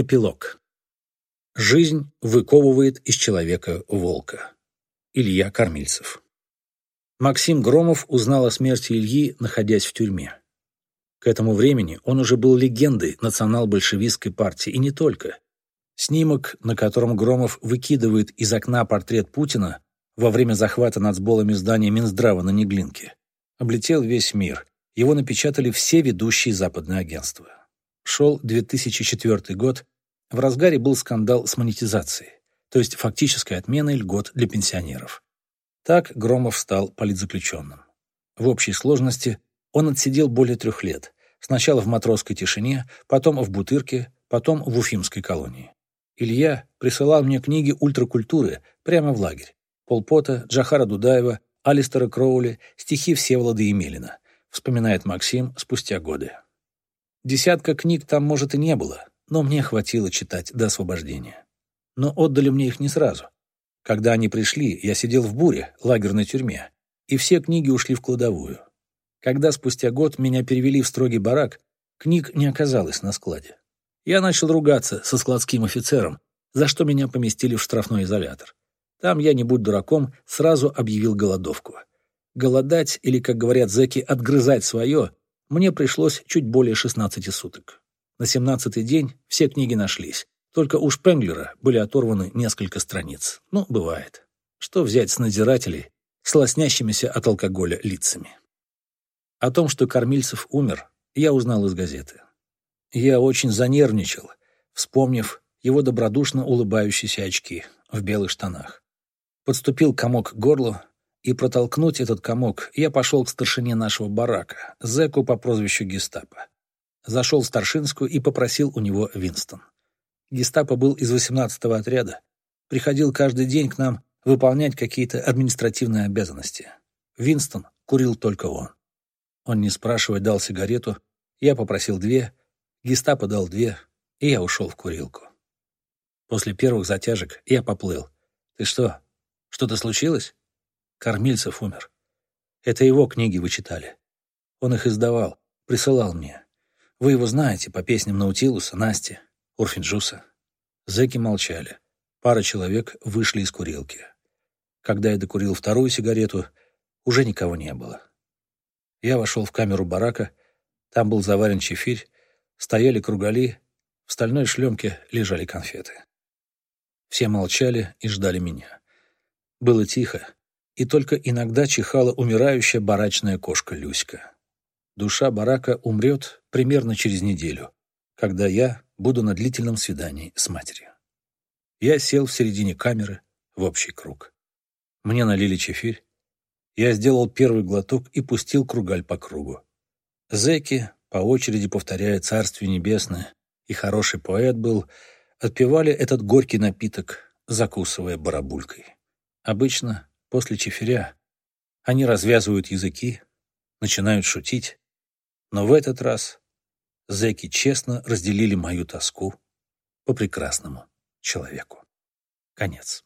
Эпилог. Жизнь выковывает из человека волка. Илья Кормильцев. Максим Громов узнал о смерти Ильи, находясь в тюрьме. К этому времени он уже был легендой национал-большевистской партии, и не только. Снимок, на котором Громов выкидывает из окна портрет Путина во время захвата нацболами здания Минздрава на Неглинке, облетел весь мир. Его напечатали все ведущие западные агентства. Шел 2004 год, в разгаре был скандал с монетизацией, то есть фактической отменой льгот для пенсионеров. Так Громов стал политзаключенным. В общей сложности он отсидел более трех лет, сначала в матросской тишине, потом в Бутырке, потом в Уфимской колонии. Илья присылал мне книги ультракультуры прямо в лагерь. Полпота, Джахара Дудаева, Алистера Кроули, стихи Всеволода Емелина, вспоминает Максим спустя годы. Десятка книг там, может, и не было, но мне хватило читать до освобождения. Но отдали мне их не сразу. Когда они пришли, я сидел в буре, лагерной тюрьме, и все книги ушли в кладовую. Когда спустя год меня перевели в строгий барак, книг не оказалось на складе. Я начал ругаться со складским офицером, за что меня поместили в штрафной изолятор. Там я, не будь дураком, сразу объявил голодовку. Голодать, или, как говорят зэки, отгрызать свое, мне пришлось чуть более 16 суток. На 17-й день все книги нашлись. Только у Шпенглера были оторваны несколько страниц. Ну, бывает. Что взять с надзирателей с лоснящимися от алкоголя лицами? О том, что Кормильцев умер, я узнал из газеты. Я очень занервничал, вспомнив его добродушно улыбающиеся очки в белых штанах. Подступил комок к горлу, и протолкнуть этот комок я пошел к старшине нашего барака, зэку по прозвищу Гестапо. Зашел в Старшинскую и попросил у него Винстон. Гестапо был из 18-го отряда. Приходил каждый день к нам выполнять какие-то административные обязанности. Винстон курил только он. Он, не спрашивая, дал сигарету, я попросил две, Гестапо дал две, и я ушел в курилку. После первых затяжек я поплыл. «Ты что, что-то случилось?» Кормильцев умер. Это его книги вы читали. Он их издавал, присылал мне. Вы его знаете по песням Наутилуса, Насти, Урфинджуса. Зэки молчали. Пара человек вышли из курилки. Когда я докурил вторую сигарету, уже никого не было. Я вошел в камеру барака, там был заварен чефирь, стояли кругали, в стальной шлемке лежали конфеты. Все молчали и ждали меня. Было тихо, и только иногда чихала умирающая барачная кошка Люська. Душа барака умрет примерно через неделю, когда я буду на длительном свидании с матерью. Я сел в середине камеры в общий круг. Мне налили чефирь. Я сделал первый глоток и пустил кругаль по кругу. Зеки, по очереди повторяя «Царствие небесное», и хороший поэт был, отпевали этот горький напиток, закусывая барабулькой. Обычно После чефиря они развязывают языки, начинают шутить, но в этот раз зэки честно разделили мою тоску по прекрасному человеку. Конец.